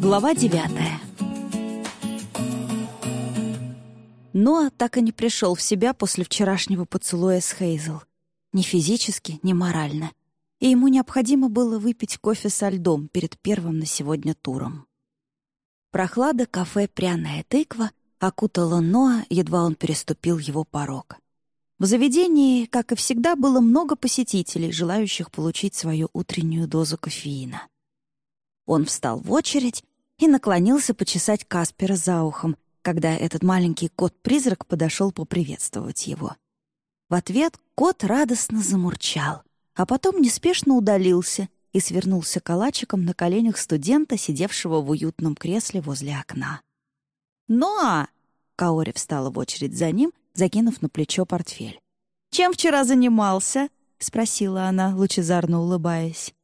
Глава девятая Ноа так и не пришел в себя после вчерашнего поцелуя с Хейзел. Ни физически, ни морально. И ему необходимо было выпить кофе со льдом перед первым на сегодня туром. Прохлада кафе «Пряная тыква» окутала Ноа, едва он переступил его порог. В заведении, как и всегда, было много посетителей, желающих получить свою утреннюю дозу кофеина. Он встал в очередь и наклонился почесать Каспера за ухом, когда этот маленький кот-призрак подошел поприветствовать его. В ответ кот радостно замурчал, а потом неспешно удалился и свернулся калачиком на коленях студента, сидевшего в уютном кресле возле окна. «Ноа!» — Каори встала в очередь за ним, закинув на плечо портфель. «Чем вчера занимался?» — спросила она, лучезарно улыбаясь.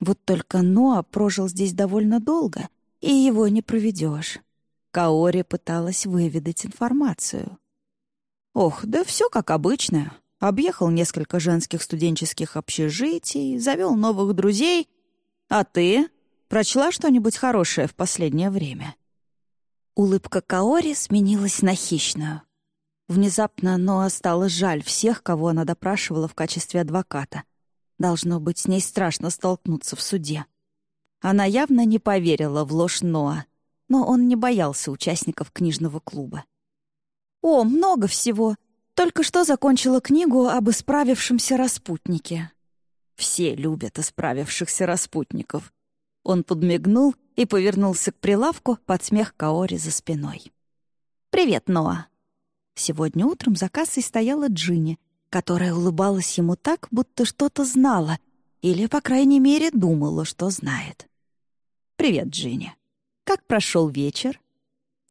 Вот только Ноа прожил здесь довольно долго, и его не проведешь. Каори пыталась выведать информацию. «Ох, да все как обычно. Объехал несколько женских студенческих общежитий, завел новых друзей. А ты? Прочла что-нибудь хорошее в последнее время?» Улыбка Каори сменилась на хищную. Внезапно Ноа стало жаль всех, кого она допрашивала в качестве адвоката. Должно быть, с ней страшно столкнуться в суде. Она явно не поверила в ложь Ноа, но он не боялся участников книжного клуба. «О, много всего. Только что закончила книгу об исправившемся распутнике». «Все любят исправившихся распутников». Он подмигнул и повернулся к прилавку под смех Каори за спиной. «Привет, Ноа». Сегодня утром за кассой стояла Джинни, которая улыбалась ему так, будто что-то знала, или, по крайней мере, думала, что знает. «Привет, Джинни. Как прошел вечер?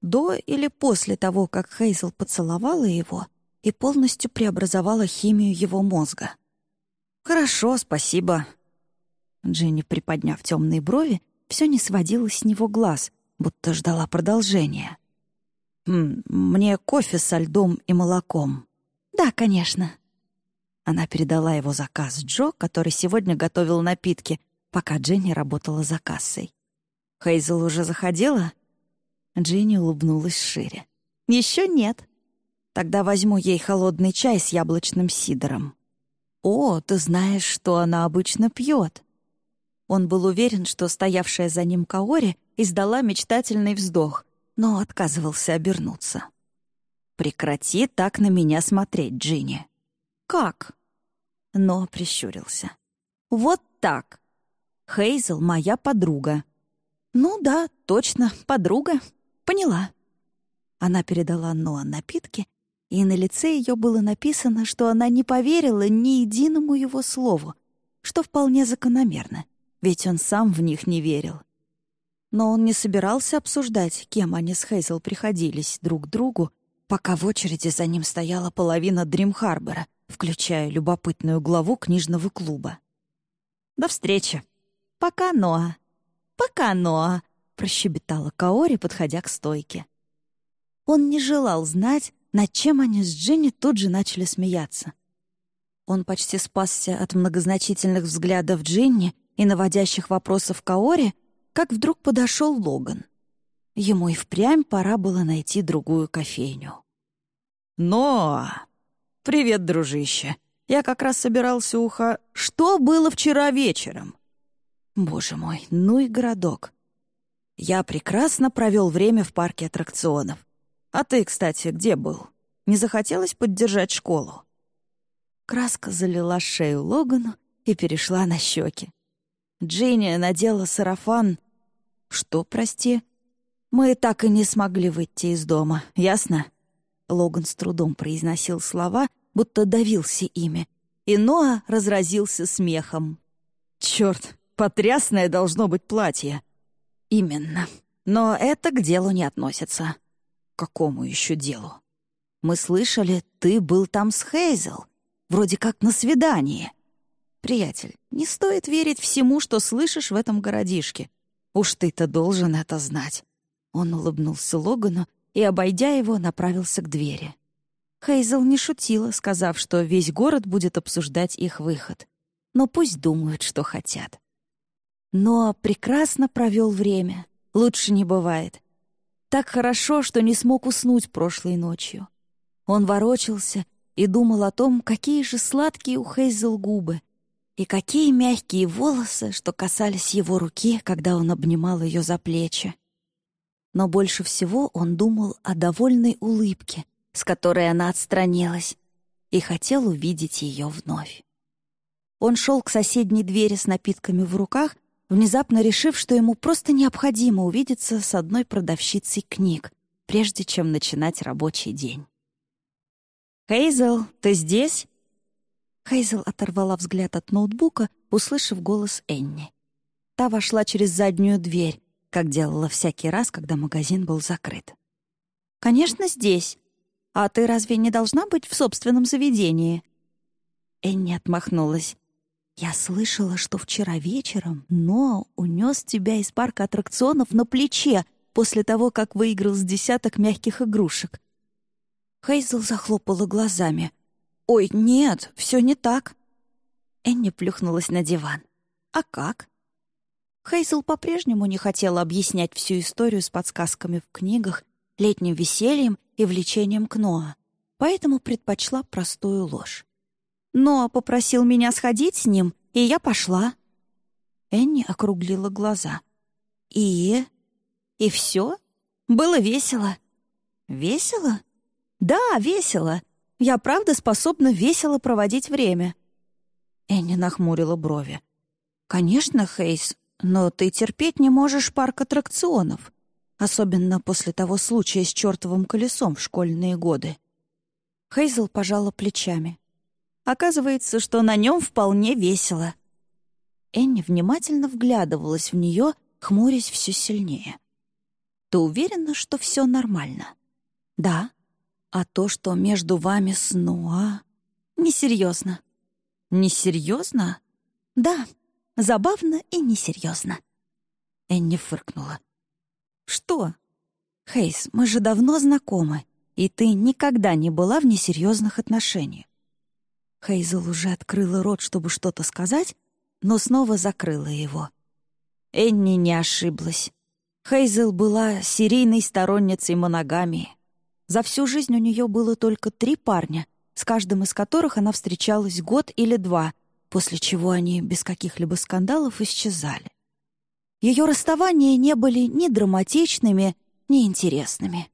До или после того, как Хейзел поцеловала его и полностью преобразовала химию его мозга? Хорошо, спасибо. Джинни, приподняв темные брови, все не сводила с него глаз, будто ждала продолжения. «Мне кофе со льдом и молоком». «Да, конечно». Она передала его заказ Джо, который сегодня готовил напитки, пока Дженни работала за кассой. Хейзел уже заходила?» Джинни улыбнулась шире. «Еще нет. Тогда возьму ей холодный чай с яблочным сидором». «О, ты знаешь, что она обычно пьет». Он был уверен, что стоявшая за ним Каори издала мечтательный вздох, но отказывался обернуться. «Прекрати так на меня смотреть, Джинни». «Как?» Но прищурился. «Вот так. Хейзел — моя подруга. «Ну да, точно, подруга. Поняла». Она передала Ноа напитки, и на лице ее было написано, что она не поверила ни единому его слову, что вполне закономерно, ведь он сам в них не верил. Но он не собирался обсуждать, кем они с Хейзел приходились друг другу, пока в очереди за ним стояла половина Дрим-Харбора, включая любопытную главу книжного клуба. «До встречи. Пока, Ноа». «Пока, Ноа», — прощебетала Каори, подходя к стойке. Он не желал знать, над чем они с Джинни тут же начали смеяться. Он почти спасся от многозначительных взглядов Джинни и наводящих вопросов Каори, как вдруг подошел Логан. Ему и впрямь пора было найти другую кофейню. «Ноа! Привет, дружище! Я как раз собирался уха... Что было вчера вечером?» Боже мой, ну и городок. Я прекрасно провел время в парке аттракционов. А ты, кстати, где был? Не захотелось поддержать школу?» Краска залила шею Логану и перешла на щеки. Джинни надела сарафан. «Что, прости?» «Мы так и не смогли выйти из дома, ясно?» Логан с трудом произносил слова, будто давился ими, и Ноа разразился смехом. «Черт, Потрясное должно быть платье». «Именно. Но это к делу не относится». «К какому еще делу?» «Мы слышали, ты был там с Хейзел. Вроде как на свидании». «Приятель, не стоит верить всему, что слышишь в этом городишке. Уж ты-то должен это знать». Он улыбнулся Логану и, обойдя его, направился к двери. Хейзел не шутила, сказав, что весь город будет обсуждать их выход. Но пусть думают, что хотят но прекрасно провел время. Лучше не бывает. Так хорошо, что не смог уснуть прошлой ночью. Он ворочался и думал о том, какие же сладкие у Хейзел губы и какие мягкие волосы, что касались его руки, когда он обнимал ее за плечи. Но больше всего он думал о довольной улыбке, с которой она отстранилась, и хотел увидеть ее вновь. Он шел к соседней двери с напитками в руках, внезапно решив, что ему просто необходимо увидеться с одной продавщицей книг, прежде чем начинать рабочий день. «Хейзел, ты здесь?» Хейзел оторвала взгляд от ноутбука, услышав голос Энни. Та вошла через заднюю дверь, как делала всякий раз, когда магазин был закрыт. «Конечно, здесь. А ты разве не должна быть в собственном заведении?» Энни отмахнулась. «Я слышала, что вчера вечером Но унес тебя из парка аттракционов на плече после того, как выиграл с десяток мягких игрушек». Хейзел захлопала глазами. «Ой, нет, все не так». Энни плюхнулась на диван. «А как?» Хейзел по-прежнему не хотела объяснять всю историю с подсказками в книгах, летним весельем и влечением к Ноа, поэтому предпочла простую ложь. Ноа попросил меня сходить с ним, и я пошла. Энни округлила глаза. «И? И все? Было весело?» «Весело?» «Да, весело. Я правда способна весело проводить время». Энни нахмурила брови. «Конечно, Хейс, но ты терпеть не можешь парк аттракционов, особенно после того случая с чертовым колесом в школьные годы». Хейзел пожала плечами. Оказывается, что на нем вполне весело. Энни внимательно вглядывалась в нее, хмурясь все сильнее. «Ты уверена, что все нормально?» «Да», а то, что между вами с Ноа... Несерьезно. Несерьезно? Да, забавно и несерьезно. Энни фыркнула. Что? Хейс, мы же давно знакомы, и ты никогда не была в несерьезных отношениях. Хейзел уже открыла рот, чтобы что-то сказать, но снова закрыла его. Энни не ошиблась. Хейзел была серийной сторонницей моногамии. За всю жизнь у нее было только три парня, с каждым из которых она встречалась год или два, после чего они без каких-либо скандалов исчезали. Ее расставания не были ни драматичными, ни интересными.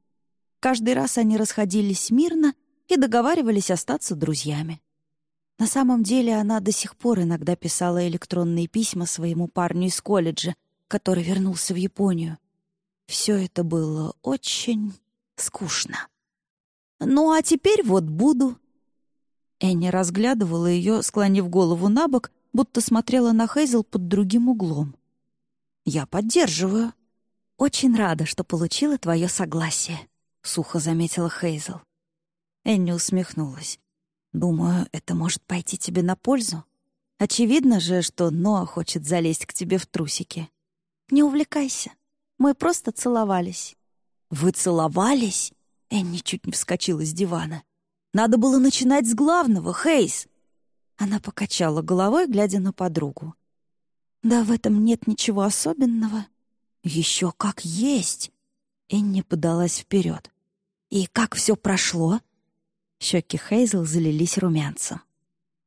Каждый раз они расходились мирно и договаривались остаться друзьями. На самом деле она до сих пор иногда писала электронные письма своему парню из колледжа, который вернулся в Японию. Все это было очень скучно. «Ну, а теперь вот буду». Энни разглядывала ее, склонив голову на бок, будто смотрела на Хейзел под другим углом. «Я поддерживаю». «Очень рада, что получила твое согласие», — сухо заметила Хейзел. Энни усмехнулась. «Думаю, это может пойти тебе на пользу. Очевидно же, что Ноа хочет залезть к тебе в трусики. Не увлекайся. Мы просто целовались. «Вы целовались?» Энни чуть не вскочила с дивана. «Надо было начинать с главного, Хейс!» Она покачала головой, глядя на подругу. «Да в этом нет ничего особенного». «Еще как есть!» Энни подалась вперед. «И как все прошло?» Щеки Хейзел залились румянцем.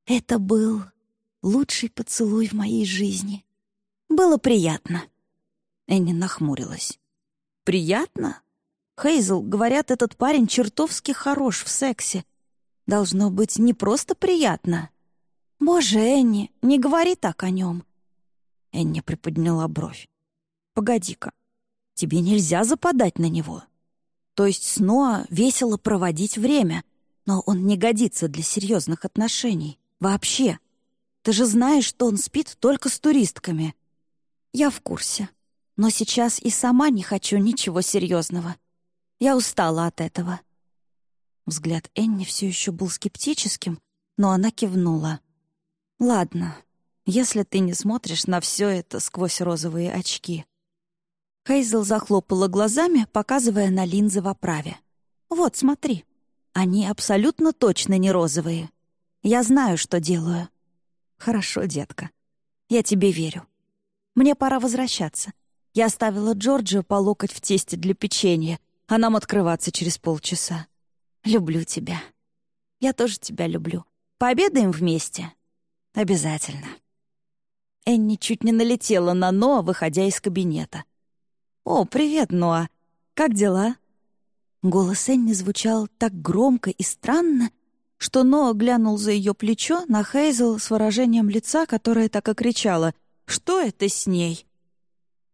«Это был лучший поцелуй в моей жизни. Было приятно». Энни нахмурилась. «Приятно? Хейзл, говорят, этот парень чертовски хорош в сексе. Должно быть не просто приятно. Боже, Энни, не говори так о нем. Энни приподняла бровь. Погоди-ка, тебе нельзя западать на него. То есть с Ноа весело проводить время, но он не годится для серьезных отношений. Вообще. Ты же знаешь, что он спит только с туристками. Я в курсе. Но сейчас и сама не хочу ничего серьезного. Я устала от этого». Взгляд Энни все еще был скептическим, но она кивнула. «Ладно, если ты не смотришь на все это сквозь розовые очки». Хейзел захлопала глазами, показывая на линзы в оправе. «Вот, смотри. Они абсолютно точно не розовые. Я знаю, что делаю». «Хорошо, детка. Я тебе верю. Мне пора возвращаться. Я оставила Джорджию по локоть в тесте для печенья, а нам открываться через полчаса. Люблю тебя. Я тоже тебя люблю. Пообедаем вместе? Обязательно. Энни чуть не налетела на Ноа, выходя из кабинета. «О, привет, Ноа. Как дела?» Голос Энни звучал так громко и странно, что Ноа глянул за ее плечо на Хейзел с выражением лица, которое так и кричало «Что это с ней?»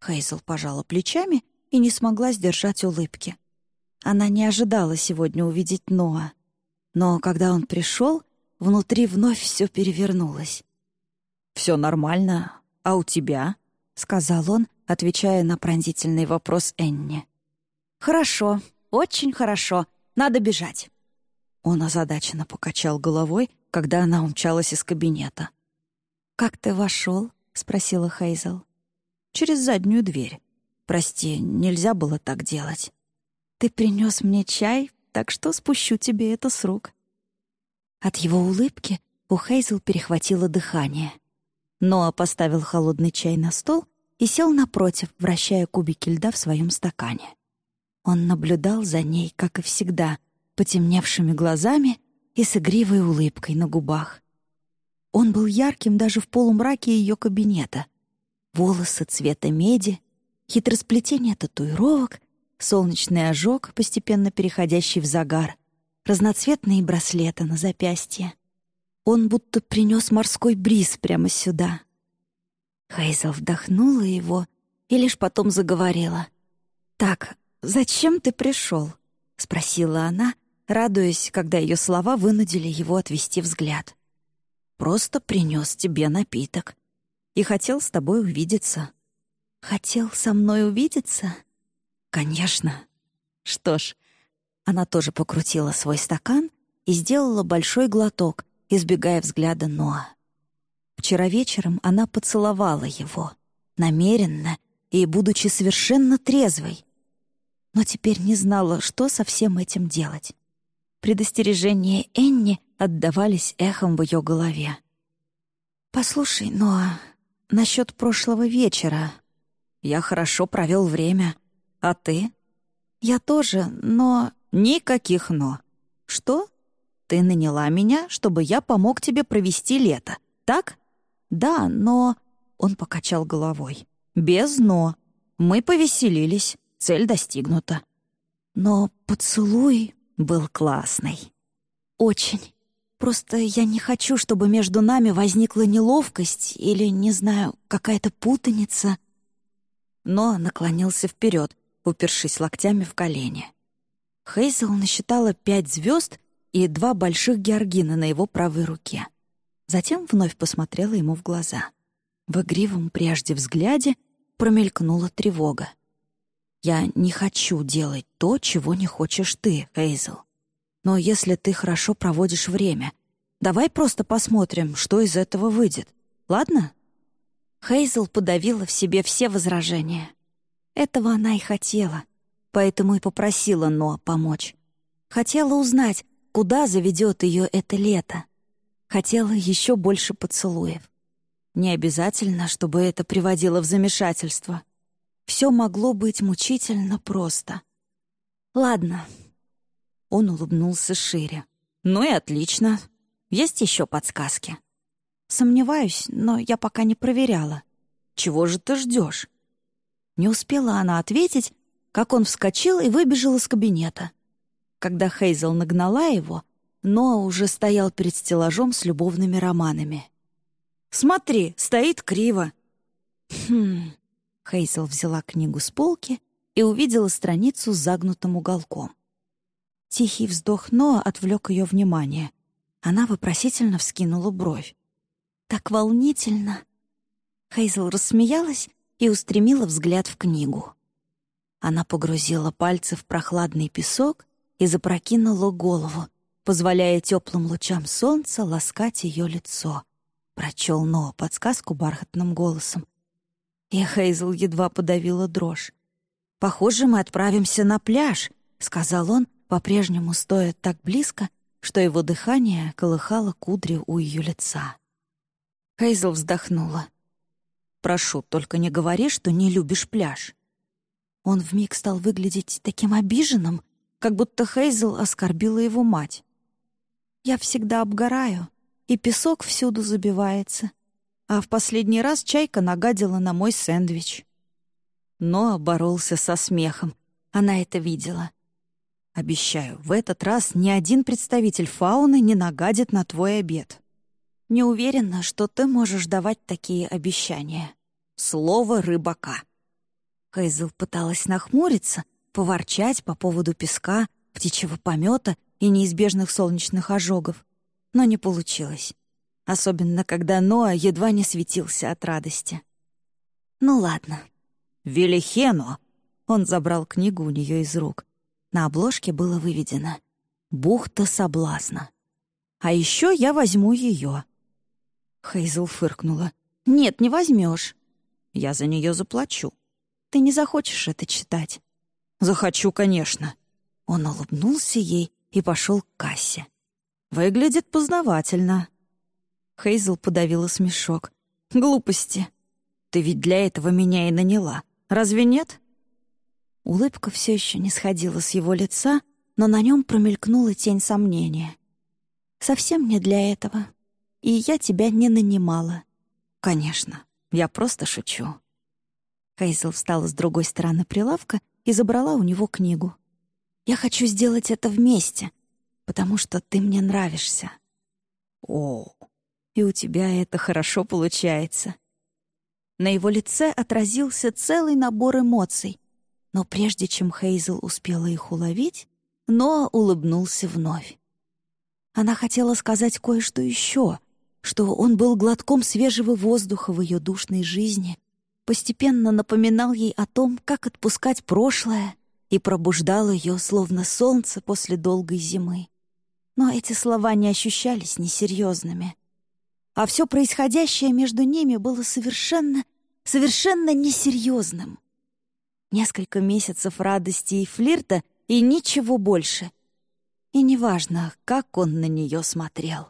Хейзел пожала плечами и не смогла сдержать улыбки. Она не ожидала сегодня увидеть Ноа. Но когда он пришел, внутри вновь все перевернулось. «Все нормально, а у тебя?» — сказал он, отвечая на пронзительный вопрос Энни. «Хорошо, очень хорошо. Надо бежать». Он озадаченно покачал головой, когда она умчалась из кабинета. «Как ты вошел? спросила Хейзел. «Через заднюю дверь. Прости, нельзя было так делать». Ты принес мне чай, так что спущу тебе это с рук». От его улыбки у Хейзел перехватило дыхание. Ноа поставил холодный чай на стол и сел напротив, вращая кубики льда в своем стакане. Он наблюдал за ней, как и всегда, потемневшими глазами и с игривой улыбкой на губах. Он был ярким даже в полумраке ее кабинета. Волосы цвета меди, хитросплетение татуировок солнечный ожог, постепенно переходящий в загар, разноцветные браслеты на запястье. Он будто принес морской бриз прямо сюда. Хейзел вдохнула его и лишь потом заговорила. «Так, зачем ты пришел?» — спросила она, радуясь, когда ее слова вынудили его отвести взгляд. «Просто принес тебе напиток и хотел с тобой увидеться». «Хотел со мной увидеться?» «Конечно». Что ж, она тоже покрутила свой стакан и сделала большой глоток, избегая взгляда Ноа. Вчера вечером она поцеловала его, намеренно и будучи совершенно трезвой. Но теперь не знала, что со всем этим делать. Предостережения Энни отдавались эхом в ее голове. «Послушай, Ноа, насчет прошлого вечера. Я хорошо провел время. А ты? Я тоже, но... Никаких «но». Что? Ты наняла меня, чтобы я помог тебе провести лето, так? Да, но... Он покачал головой. Без «но». Мы повеселились, цель достигнута. Но поцелуй был классный. Очень. Просто я не хочу, чтобы между нами возникла неловкость или, не знаю, какая-то путаница. Но наклонился вперед, упершись локтями в колени. Хейзел насчитала пять звезд и два больших георгина на его правой руке. Затем вновь посмотрела ему в глаза. В игривом прежде взгляде промелькнула тревога. «Я не хочу делать то, чего не хочешь ты, Хейзел. Но если ты хорошо проводишь время, давай просто посмотрим, что из этого выйдет. Ладно?» Хейзел подавила в себе все возражения. Этого она и хотела, поэтому и попросила Ноа помочь. Хотела узнать, куда заведет ее это лето. Хотела еще больше поцелуев. Не обязательно, чтобы это приводило в замешательство. Все могло быть мучительно просто. «Ладно». Он улыбнулся шире. «Ну и отлично. Есть еще подсказки?» «Сомневаюсь, но я пока не проверяла». «Чего же ты ждешь? Не успела она ответить, как он вскочил и выбежал из кабинета. Когда Хейзел нагнала его, Ноа уже стоял перед стеллажом с любовными романами. «Смотри, стоит криво». «Хм...» Хейзел взяла книгу с полки и увидела страницу с загнутым уголком. Тихий вздох Ноа отвлек ее внимание. Она вопросительно вскинула бровь. «Так волнительно!» Хейзел рассмеялась и устремила взгляд в книгу. Она погрузила пальцы в прохладный песок и запрокинула голову, позволяя теплым лучам солнца ласкать ее лицо. Прочел Ноа подсказку бархатным голосом. И Хейзл едва подавила дрожь. «Похоже, мы отправимся на пляж», — сказал он, по-прежнему стоя так близко, что его дыхание колыхало кудри у ее лица. Хейзл вздохнула. Прошу, только не говори, что не любишь пляж». Он вмиг стал выглядеть таким обиженным, как будто Хейзел оскорбила его мать. «Я всегда обгораю, и песок всюду забивается. А в последний раз чайка нагадила на мой сэндвич». Но боролся со смехом. Она это видела. «Обещаю, в этот раз ни один представитель фауны не нагадит на твой обед». «Не уверена, что ты можешь давать такие обещания». Слово рыбака. Хейзел пыталась нахмуриться, поворчать по поводу песка, птичьего помета и неизбежных солнечных ожогов, но не получилось. Особенно, когда Ноа едва не светился от радости. «Ну ладно». «Велихено!» Он забрал книгу у нее из рук. На обложке было выведено «Бухта соблазна». «А еще я возьму ее». Хейзел фыркнула. «Нет, не возьмешь. Я за нее заплачу. Ты не захочешь это читать?» «Захочу, конечно». Он улыбнулся ей и пошел к кассе. «Выглядит познавательно». Хейзел подавила смешок. «Глупости. Ты ведь для этого меня и наняла. Разве нет?» Улыбка все еще не сходила с его лица, но на нем промелькнула тень сомнения. «Совсем не для этого. И я тебя не нанимала». «Конечно, я просто шучу». Хейзел встала с другой стороны прилавка и забрала у него книгу. «Я хочу сделать это вместе, потому что ты мне нравишься». «О, и у тебя это хорошо получается». На его лице отразился целый набор эмоций, но прежде чем Хейзел успела их уловить, Ноа улыбнулся вновь. Она хотела сказать кое-что еще, что он был глотком свежего воздуха в ее душной жизни, постепенно напоминал ей о том, как отпускать прошлое, и пробуждал ее, словно солнце после долгой зимы. Но эти слова не ощущались несерьезными. А все происходящее между ними было совершенно, совершенно несерьезным. Несколько месяцев радости и флирта, и ничего больше. И неважно, как он на нее смотрел.